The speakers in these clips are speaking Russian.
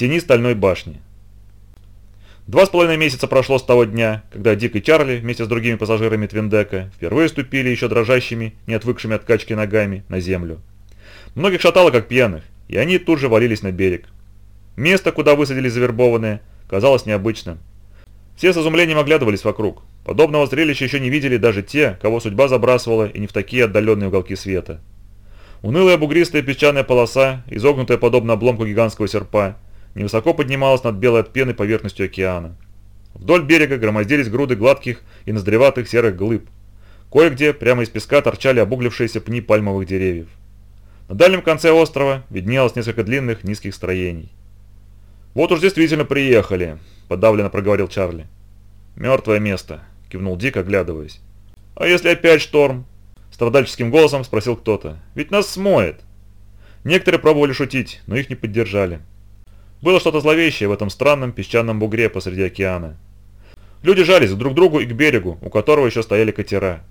тени стальной башни. Два с половиной месяца прошло с того дня, когда Дик и Чарли вместе с другими пассажирами Твиндека впервые ступили еще дрожащими, не отвыкшими от качки ногами, на землю. Многих шатало как пьяных, и они тут же валились на берег. Место, куда высадились завербованные, казалось необычным. Все с изумлением оглядывались вокруг. Подобного зрелища еще не видели даже те, кого судьба забрасывала и не в такие отдаленные уголки света. Унылая бугристая песчаная полоса, изогнутая подобно обломку гигантского серпа, невысоко поднималась над белой от пены поверхностью океана. Вдоль берега громоздились груды гладких и ноздреватых серых глыб. Кое-где прямо из песка торчали обуглившиеся пни пальмовых деревьев. На дальнем конце острова виднелось несколько длинных низких строений. «Вот уж действительно приехали», – подавленно проговорил Чарли. «Мертвое место», – кивнул Дик, оглядываясь. «А если опять шторм?» – страдальческим голосом спросил кто-то. «Ведь нас смоет». Некоторые пробовали шутить, но их не поддержали. Было что-то зловещее в этом странном песчаном бугре посреди океана. Люди жались друг к другу и к берегу, у которого еще стояли катера.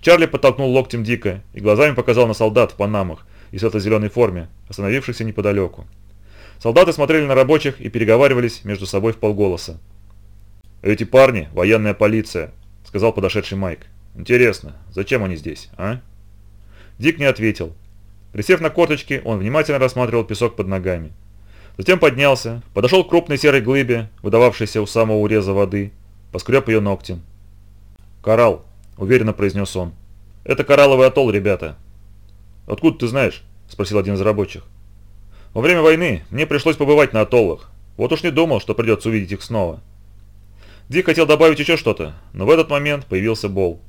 Чарли подтолкнул локтем Дика и глазами показал на солдат в панамах, и светло-зеленой форме, остановившихся неподалеку. Солдаты смотрели на рабочих и переговаривались между собой в полголоса. «Эти парни – военная полиция», – сказал подошедший Майк. «Интересно, зачем они здесь, а?» Дик не ответил. Присев на корточки, он внимательно рассматривал песок под ногами. Затем поднялся, подошел к крупной серой глыбе, выдававшейся у самого уреза воды, поскреб ее ногтем. «Коралл», – уверенно произнес он. «Это коралловый атолл, ребята. «Откуда ты знаешь?» – спросил один из рабочих. «Во время войны мне пришлось побывать на атоллах. Вот уж не думал, что придется увидеть их снова». Дик хотел добавить еще что-то, но в этот момент появился Бол.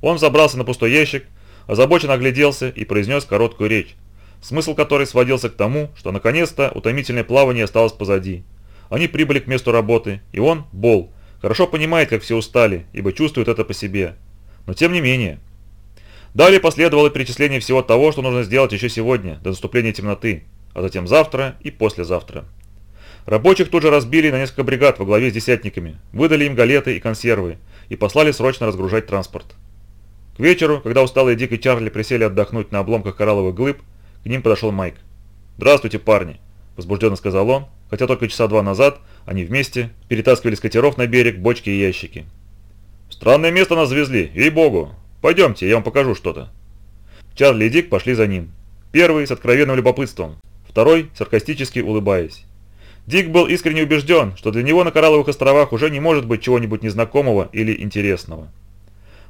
Он забрался на пустой ящик, озабоченно огляделся и произнес короткую речь, смысл которой сводился к тому, что наконец-то утомительное плавание осталось позади. Они прибыли к месту работы, и он, Бол, хорошо понимает, как все устали, ибо чувствует это по себе. Но тем не менее, Далее последовало перечисление всего того, что нужно сделать еще сегодня, до наступления темноты, а затем завтра и послезавтра. Рабочих тут же разбили на несколько бригад во главе с десятниками, выдали им галеты и консервы и послали срочно разгружать транспорт. К вечеру, когда усталые Дик и Чарли присели отдохнуть на обломках коралловых глыб, к ним подошел Майк. «Здравствуйте, парни!» – возбужденно сказал он, хотя только часа два назад они вместе перетаскивали с катеров на берег бочки и ящики. «Странное место нас завезли, ей-богу! Пойдемте, я вам покажу что-то». Чарли и Дик пошли за ним. Первый с откровенным любопытством, второй саркастически улыбаясь. Дик был искренне убежден, что для него на Коралловых островах уже не может быть чего-нибудь незнакомого или интересного.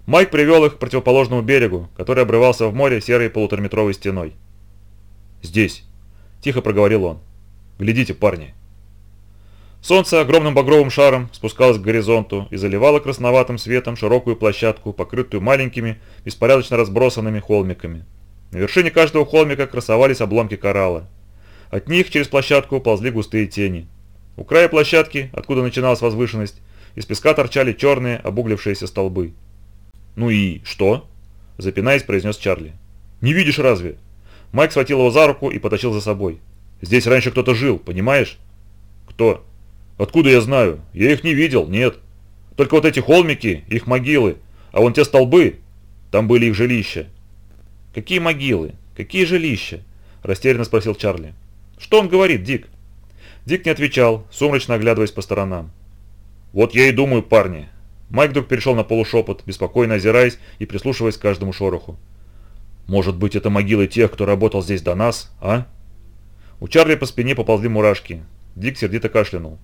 Майк привел их к противоположному берегу, который обрывался в море серой полутораметровой стеной. «Здесь», – тихо проговорил он. «Глядите, парни». Солнце огромным багровым шаром спускалось к горизонту и заливало красноватым светом широкую площадку, покрытую маленькими, беспорядочно разбросанными холмиками. На вершине каждого холмика красовались обломки коралла. От них через площадку ползли густые тени. У края площадки, откуда начиналась возвышенность, из песка торчали черные обуглившиеся столбы. «Ну и что?» – запинаясь, произнес Чарли. «Не видишь разве?» Майк схватил его за руку и потащил за собой. «Здесь раньше кто-то жил, понимаешь?» «Кто?» Откуда я знаю? Я их не видел, нет. Только вот эти холмики, их могилы, а вон те столбы, там были их жилища. Какие могилы? Какие жилища? Растерянно спросил Чарли. Что он говорит, Дик? Дик не отвечал, сумрачно оглядываясь по сторонам. Вот я и думаю, парни. Майк вдруг перешел на полушепот, беспокойно озираясь и прислушиваясь к каждому шороху. Может быть, это могилы тех, кто работал здесь до нас, а? У Чарли по спине поползли мурашки. Дик сердито кашлянул.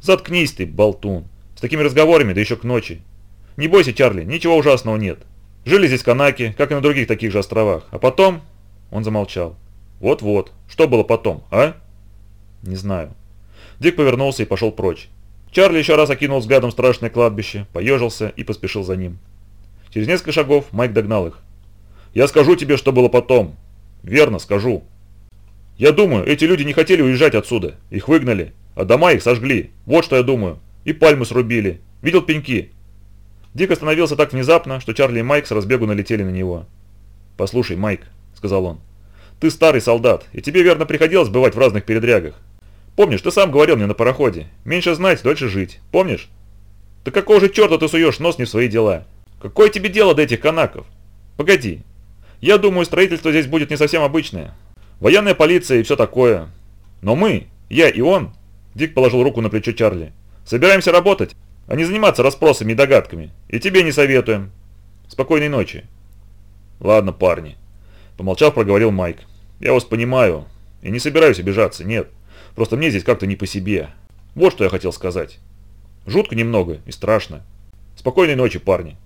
«Заткнись ты, болтун. С такими разговорами, да еще к ночи. Не бойся, Чарли, ничего ужасного нет. Жили здесь канаки, как и на других таких же островах. А потом...» Он замолчал. «Вот-вот. Что было потом, а?» «Не знаю». Дик повернулся и пошел прочь. Чарли еще раз окинул взглядом страшное кладбище, поежился и поспешил за ним. Через несколько шагов Майк догнал их. «Я скажу тебе, что было потом. Верно, скажу. Я думаю, эти люди не хотели уезжать отсюда. Их выгнали. А дома их сожгли. Вот что я думаю. И пальмы срубили. Видел пеньки?» Дик остановился так внезапно, что Чарли и Майк с разбегу налетели на него. «Послушай, Майк», — сказал он, — «ты старый солдат, и тебе верно приходилось бывать в разных передрягах. Помнишь, ты сам говорил мне на пароходе, меньше знать, дольше жить. Помнишь? Да какого же черта ты суешь нос не в свои дела? Какое тебе дело до этих канаков? Погоди. Я думаю, строительство здесь будет не совсем обычное. Военная полиция и все такое. Но мы, я и он, Дик положил руку на плечо Чарли. «Собираемся работать, а не заниматься расспросами и догадками. И тебе не советуем. Спокойной ночи». «Ладно, парни», – помолчав, проговорил Майк. «Я вас понимаю и не собираюсь обижаться, нет. Просто мне здесь как-то не по себе. Вот что я хотел сказать. Жутко немного и страшно. Спокойной ночи, парни».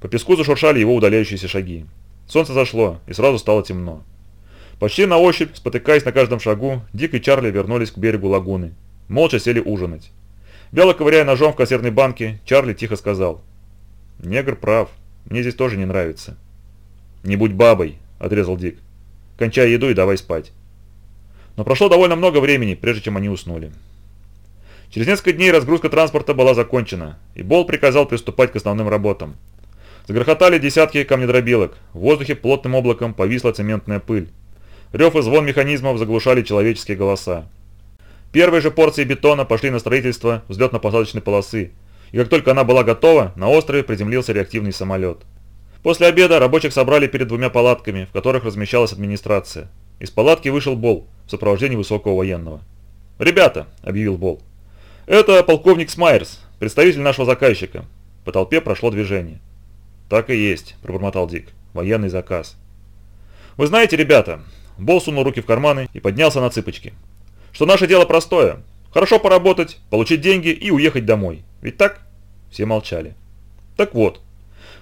По песку зашуршали его удаляющиеся шаги. Солнце зашло, и сразу стало темно. Почти на ощупь, спотыкаясь на каждом шагу, Дик и Чарли вернулись к берегу лагуны. Молча сели ужинать. Вяло ковыряя ножом в консервной банке, Чарли тихо сказал. «Негр прав. Мне здесь тоже не нравится». «Не будь бабой», – отрезал Дик. «Кончай еду и давай спать». Но прошло довольно много времени, прежде чем они уснули. Через несколько дней разгрузка транспорта была закончена, и Бол приказал приступать к основным работам. Загрохотали десятки камнедробилок, в воздухе плотным облаком повисла цементная пыль. Рев и звон механизмов заглушали человеческие голоса. Первые же порции бетона пошли на строительство взлетно-посадочной полосы, и как только она была готова, на острове приземлился реактивный самолет. После обеда рабочих собрали перед двумя палатками, в которых размещалась администрация. Из палатки вышел Бол в сопровождении высокого военного. «Ребята», — объявил Бол, — «это полковник Смайерс, представитель нашего заказчика». По толпе прошло движение. «Так и есть», – пробормотал Дик. «Военный заказ». «Вы знаете, ребята...» Бол сунул руки в карманы и поднялся на цыпочки. «Что наше дело простое. Хорошо поработать, получить деньги и уехать домой. Ведь так?» Все молчали. «Так вот.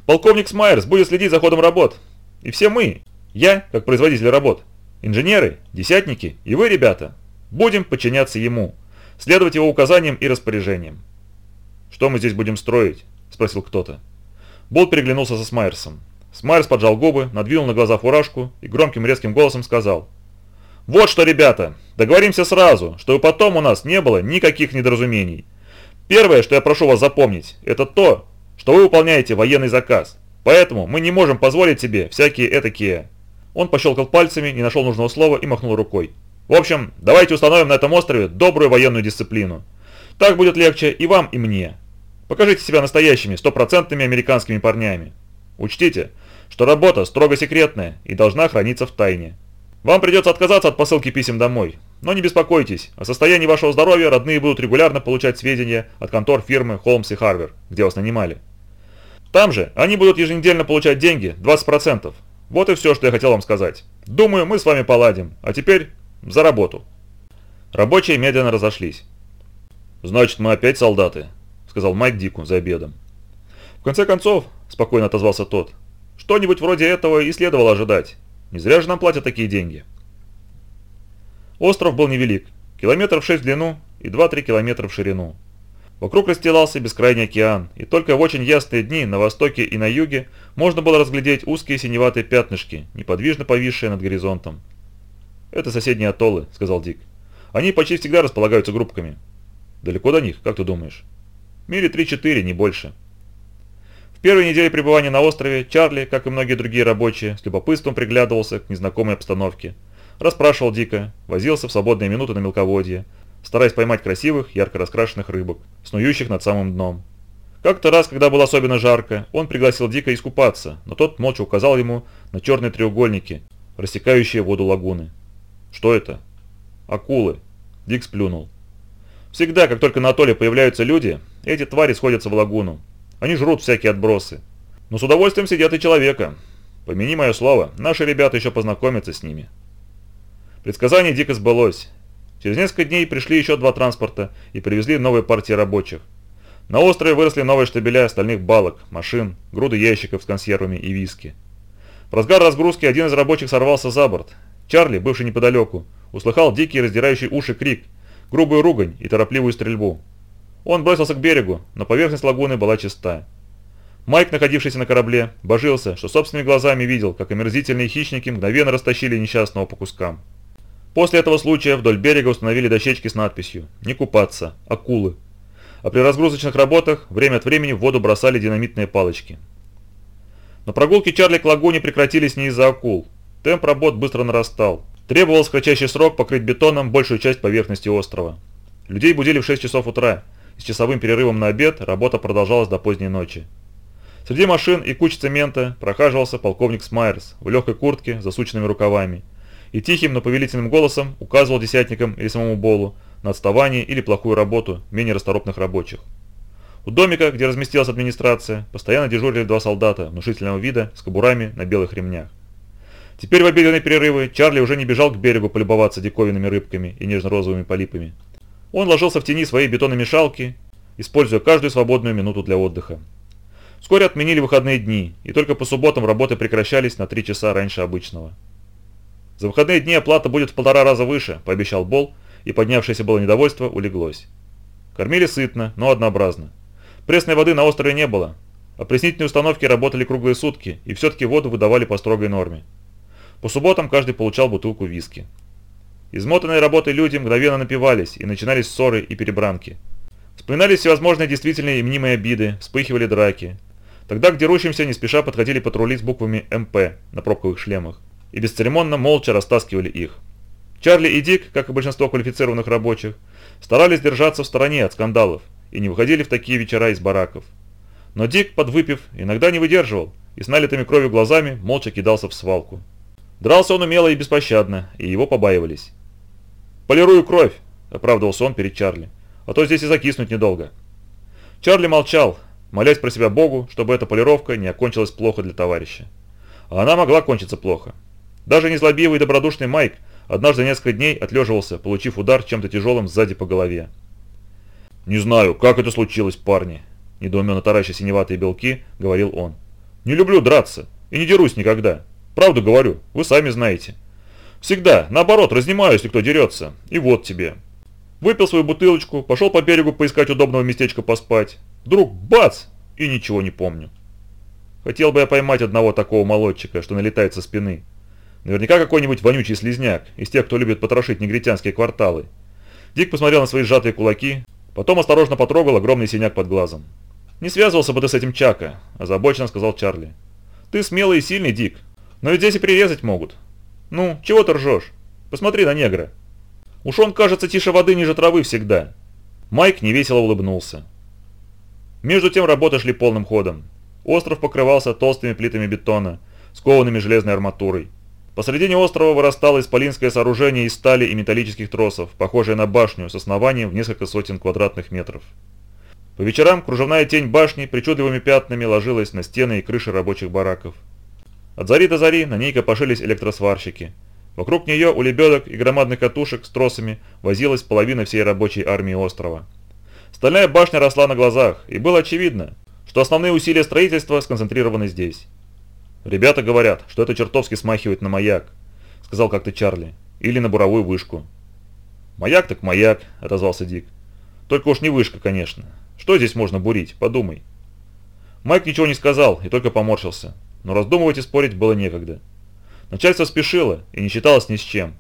Полковник Смайерс будет следить за ходом работ. И все мы, я, как производитель работ, инженеры, десятники и вы, ребята, будем подчиняться ему, следовать его указаниям и распоряжениям». «Что мы здесь будем строить?» – спросил кто-то. Болт переглянулся со Смайерсом. Смайерс поджал губы, надвинул на глаза фуражку и громким резким голосом сказал. «Вот что, ребята, договоримся сразу, чтобы потом у нас не было никаких недоразумений. Первое, что я прошу вас запомнить, это то, что вы выполняете военный заказ. Поэтому мы не можем позволить себе всякие этакие...» Он пощелкал пальцами, не нашел нужного слова и махнул рукой. «В общем, давайте установим на этом острове добрую военную дисциплину. Так будет легче и вам, и мне. Покажите себя настоящими, стопроцентными американскими парнями. Учтите, что работа строго секретная и должна храниться в тайне. Вам придется отказаться от посылки писем домой. Но не беспокойтесь, о состоянии вашего здоровья родные будут регулярно получать сведения от контор фирмы Холмс и Харвер, где вас нанимали. Там же они будут еженедельно получать деньги, 20%. Вот и все, что я хотел вам сказать. Думаю, мы с вами поладим. А теперь за работу. Рабочие медленно разошлись. «Значит, мы опять солдаты?» Сказал Майк Дику за обедом. «В конце концов», – спокойно отозвался тот, – «что-нибудь вроде этого и следовало ожидать. Не зря же нам платят такие деньги». Остров был невелик, километров 6 в длину и 2-3 километра в ширину. Вокруг расстилался бескрайний океан, и только в очень ясные дни на востоке и на юге можно было разглядеть узкие синеватые пятнышки, неподвижно повисшие над горизонтом. «Это соседние атоллы», – сказал Дик. «Они почти всегда располагаются группками». «Далеко до них, как ты думаешь?» Мили 3-4, не больше. В первой неделе пребывания на острове Чарли, как и многие другие рабочие, с любопытством приглядывался к незнакомой обстановке. Расспрашивал дико, возился в свободные минуты на мелководье, стараясь поймать красивых, ярко раскрашенных рыбок, снующих над самым дном. Как-то раз, когда было особенно жарко, он пригласил Дика искупаться, но тот молча указал ему на черные треугольники, рассекающие воду лагуны. «Что это?» «Акулы». Дик сплюнул. Всегда, как только на атолле появляются люди, эти твари сходятся в лагуну. Они жрут всякие отбросы. Но с удовольствием сидят и человека. Помяни мое слово, наши ребята еще познакомятся с ними. Предсказание дико сбылось. Через несколько дней пришли еще два транспорта и привезли новые партии рабочих. На острове выросли новые штабеля стальных балок, машин, груды ящиков с консервами и виски. В разгар разгрузки один из рабочих сорвался за борт. Чарли, бывший неподалеку, услыхал дикий раздирающий уши крик грубую ругань и торопливую стрельбу. Он бросился к берегу, но поверхность лагуны была чиста. Майк, находившийся на корабле, божился, что собственными глазами видел, как омерзительные хищники мгновенно растащили несчастного по кускам. После этого случая вдоль берега установили дощечки с надписью «Не купаться, акулы». А при разгрузочных работах время от времени в воду бросали динамитные палочки. Но прогулки Чарли к лагуне прекратились не из-за акул. Темп работ быстро нарастал. Требовалось в кратчайший срок покрыть бетоном большую часть поверхности острова. Людей будили в 6 часов утра, с часовым перерывом на обед работа продолжалась до поздней ночи. Среди машин и куч цемента прохаживался полковник Смайерс в легкой куртке с засученными рукавами и тихим, но повелительным голосом указывал десятникам или самому Болу на отставание или плохую работу менее расторопных рабочих. У домика, где разместилась администрация, постоянно дежурили два солдата внушительного вида с кобурами на белых ремнях. Теперь в обеденные перерывы Чарли уже не бежал к берегу полюбоваться диковинными рыбками и нежно-розовыми полипами. Он ложился в тени своей бетономешалки, используя каждую свободную минуту для отдыха. Вскоре отменили выходные дни, и только по субботам работы прекращались на три часа раньше обычного. «За выходные дни оплата будет в полтора раза выше», – пообещал Бол, и поднявшееся было недовольство улеглось. Кормили сытно, но однообразно. Пресной воды на острове не было. Опреснительные установки работали круглые сутки, и все-таки воду выдавали по строгой норме. По субботам каждый получал бутылку виски. Измотанные работой люди мгновенно напивались, и начинались ссоры и перебранки. Вспоминались всевозможные действительные и мнимые обиды, вспыхивали драки. Тогда к дерущимся не спеша подходили патрули с буквами МП на пробковых шлемах и бесцеремонно молча растаскивали их. Чарли и Дик, как и большинство квалифицированных рабочих, старались держаться в стороне от скандалов и не выходили в такие вечера из бараков. Но Дик, подвыпив, иногда не выдерживал и с налитыми кровью глазами молча кидался в свалку. Дрался он умело и беспощадно, и его побаивались. «Полирую кровь», – оправдывался он перед Чарли, – «а то здесь и закиснуть недолго». Чарли молчал, молясь про себя Богу, чтобы эта полировка не окончилась плохо для товарища. А она могла кончиться плохо. Даже незлобивый и добродушный Майк однажды несколько дней отлеживался, получив удар чем-то тяжелым сзади по голове. «Не знаю, как это случилось, парни», – недоуменно тараща синеватые белки, говорил он. «Не люблю драться и не дерусь никогда. Правду говорю, вы сами знаете. Всегда, наоборот, разнимаю, если кто дерется. И вот тебе». Выпил свою бутылочку, пошел по берегу поискать удобного местечка поспать. Вдруг бац! И ничего не помню. Хотел бы я поймать одного такого молодчика, что налетает со спины. Наверняка какой-нибудь вонючий слизняк, из тех, кто любит потрошить негритянские кварталы. Дик посмотрел на свои сжатые кулаки, потом осторожно потрогал огромный синяк под глазом. «Не связывался бы ты с этим Чака», – озабоченно сказал Чарли. «Ты смелый и сильный, Дик, но ведь здесь и прирезать могут. Ну, чего ты ржешь? Посмотри на негра. Уж он, кажется, тише воды ниже травы всегда». Майк невесело улыбнулся. Между тем работы шли полным ходом. Остров покрывался толстыми плитами бетона, скованными железной арматурой. Посредине острова вырастало исполинское сооружение из стали и металлических тросов, похожее на башню с основанием в несколько сотен квадратных метров. По вечерам кружевная тень башни причудливыми пятнами ложилась на стены и крыши рабочих бараков. От зари до зари на ней копошились электросварщики. Вокруг нее у лебедок и громадных катушек с тросами возилась половина всей рабочей армии острова. Стальная башня росла на глазах, и было очевидно, что основные усилия строительства сконцентрированы здесь. «Ребята говорят, что это чертовски смахивает на маяк», — сказал как-то Чарли. «Или на буровую вышку». «Маяк так маяк», — отозвался Дик. «Только уж не вышка, конечно. Что здесь можно бурить? Подумай». Майк ничего не сказал и только поморщился, но раздумывать и спорить было некогда. Начальство спешило и не считалось ни с чем.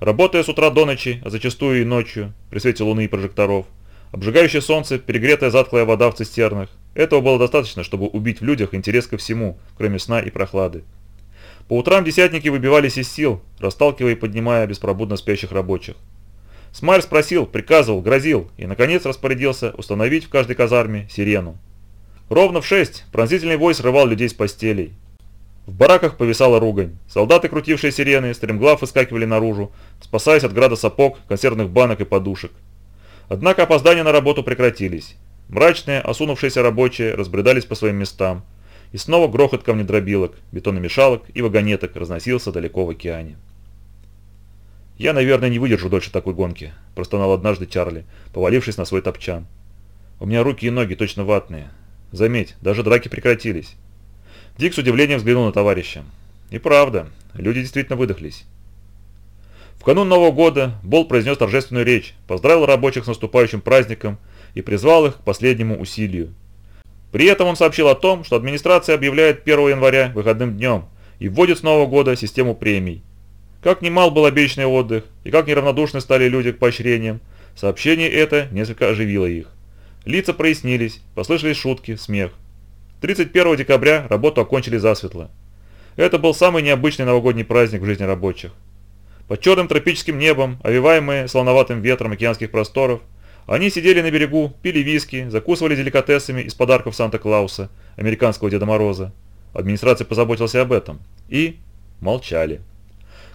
Работая с утра до ночи, а зачастую и ночью, при свете луны и прожекторов, обжигающее солнце, перегретая затхлая вода в цистернах, этого было достаточно, чтобы убить в людях интерес ко всему, кроме сна и прохлады. По утрам десятники выбивались из сил, расталкивая и поднимая беспробудно спящих рабочих. Смайль спросил, приказывал, грозил и, наконец, распорядился установить в каждой казарме сирену. Ровно в шесть пронзительный вой срывал людей с постелей. В бараках повисала ругань. Солдаты, крутившие сирены, стремглав выскакивали наружу, спасаясь от града сапог, консервных банок и подушек. Однако опоздания на работу прекратились. Мрачные, осунувшиеся рабочие разбредались по своим местам, и снова грохот камнедробилок, бетономешалок и вагонеток разносился далеко в океане. «Я, наверное, не выдержу дольше такой гонки», – простонал однажды Чарли, повалившись на свой топчан. «У меня руки и ноги точно ватные. Заметь, даже драки прекратились». Дик с удивлением взглянул на товарища. И правда, люди действительно выдохлись. В канун Нового года Бол произнес торжественную речь, поздравил рабочих с наступающим праздником и призвал их к последнему усилию. При этом он сообщил о том, что администрация объявляет 1 января выходным днем и вводит с Нового года систему премий. Как немал был обещанный отдых и как неравнодушны стали люди к поощрениям, сообщение это несколько оживило их. Лица прояснились, послышались шутки, смех. 31 декабря работу окончили засветло. Это был самый необычный новогодний праздник в жизни рабочих. Под черным тропическим небом, овиваемые слоноватым ветром океанских просторов, они сидели на берегу, пили виски, закусывали деликатесами из подарков Санта-Клауса, американского Деда Мороза. Администрация позаботилась об этом. И молчали.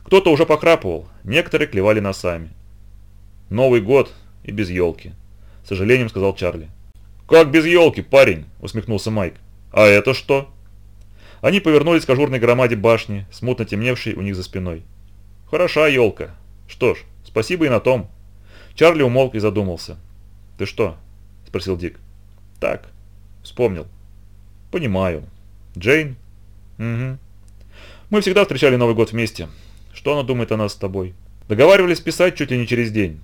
Кто-то уже похрапывал, некоторые клевали носами. Новый год и без елки», – с сожалением сказал Чарли. «Как без елки, парень?» – усмехнулся Майк. «А это что?» Они повернулись к ажурной громаде башни, смутно темневшей у них за спиной. «Хороша елка. Что ж, спасибо и на том». Чарли умолк и задумался. «Ты что?» – спросил Дик. «Так. Вспомнил». «Понимаю. Джейн?» «Угу. Мы всегда встречали Новый год вместе. Что она думает о нас с тобой?» «Договаривались писать чуть ли не через день.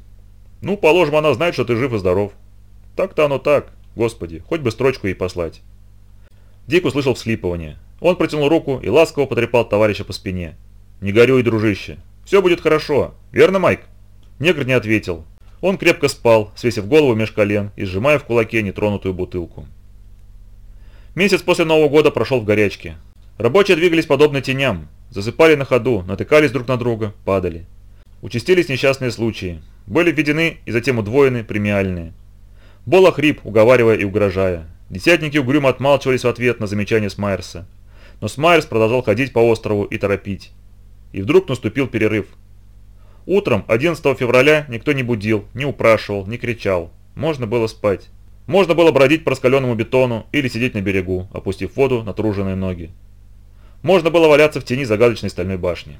Ну, положим, она знает, что ты жив и здоров. Так-то оно так. Господи, хоть бы строчку ей послать». Дик услышал вслипывание. Он протянул руку и ласково потрепал товарища по спине. «Не горюй, дружище. Все будет хорошо. Верно, Майк?» Негр не ответил. Он крепко спал, свесив голову меж колен и сжимая в кулаке нетронутую бутылку. Месяц после Нового года прошел в горячке. Рабочие двигались подобно теням, засыпали на ходу, натыкались друг на друга, падали. Участились несчастные случаи. Были введены и затем удвоены премиальные. Бола хрип, уговаривая и угрожая. Десятники угрюмо отмалчивались в ответ на замечание Смайерса. Но Смайерс продолжал ходить по острову и торопить. И вдруг наступил перерыв. Утром 11 февраля никто не будил, не упрашивал, не кричал. Можно было спать. Можно было бродить по раскаленному бетону или сидеть на берегу, опустив воду натруженные ноги. Можно было валяться в тени загадочной стальной башни.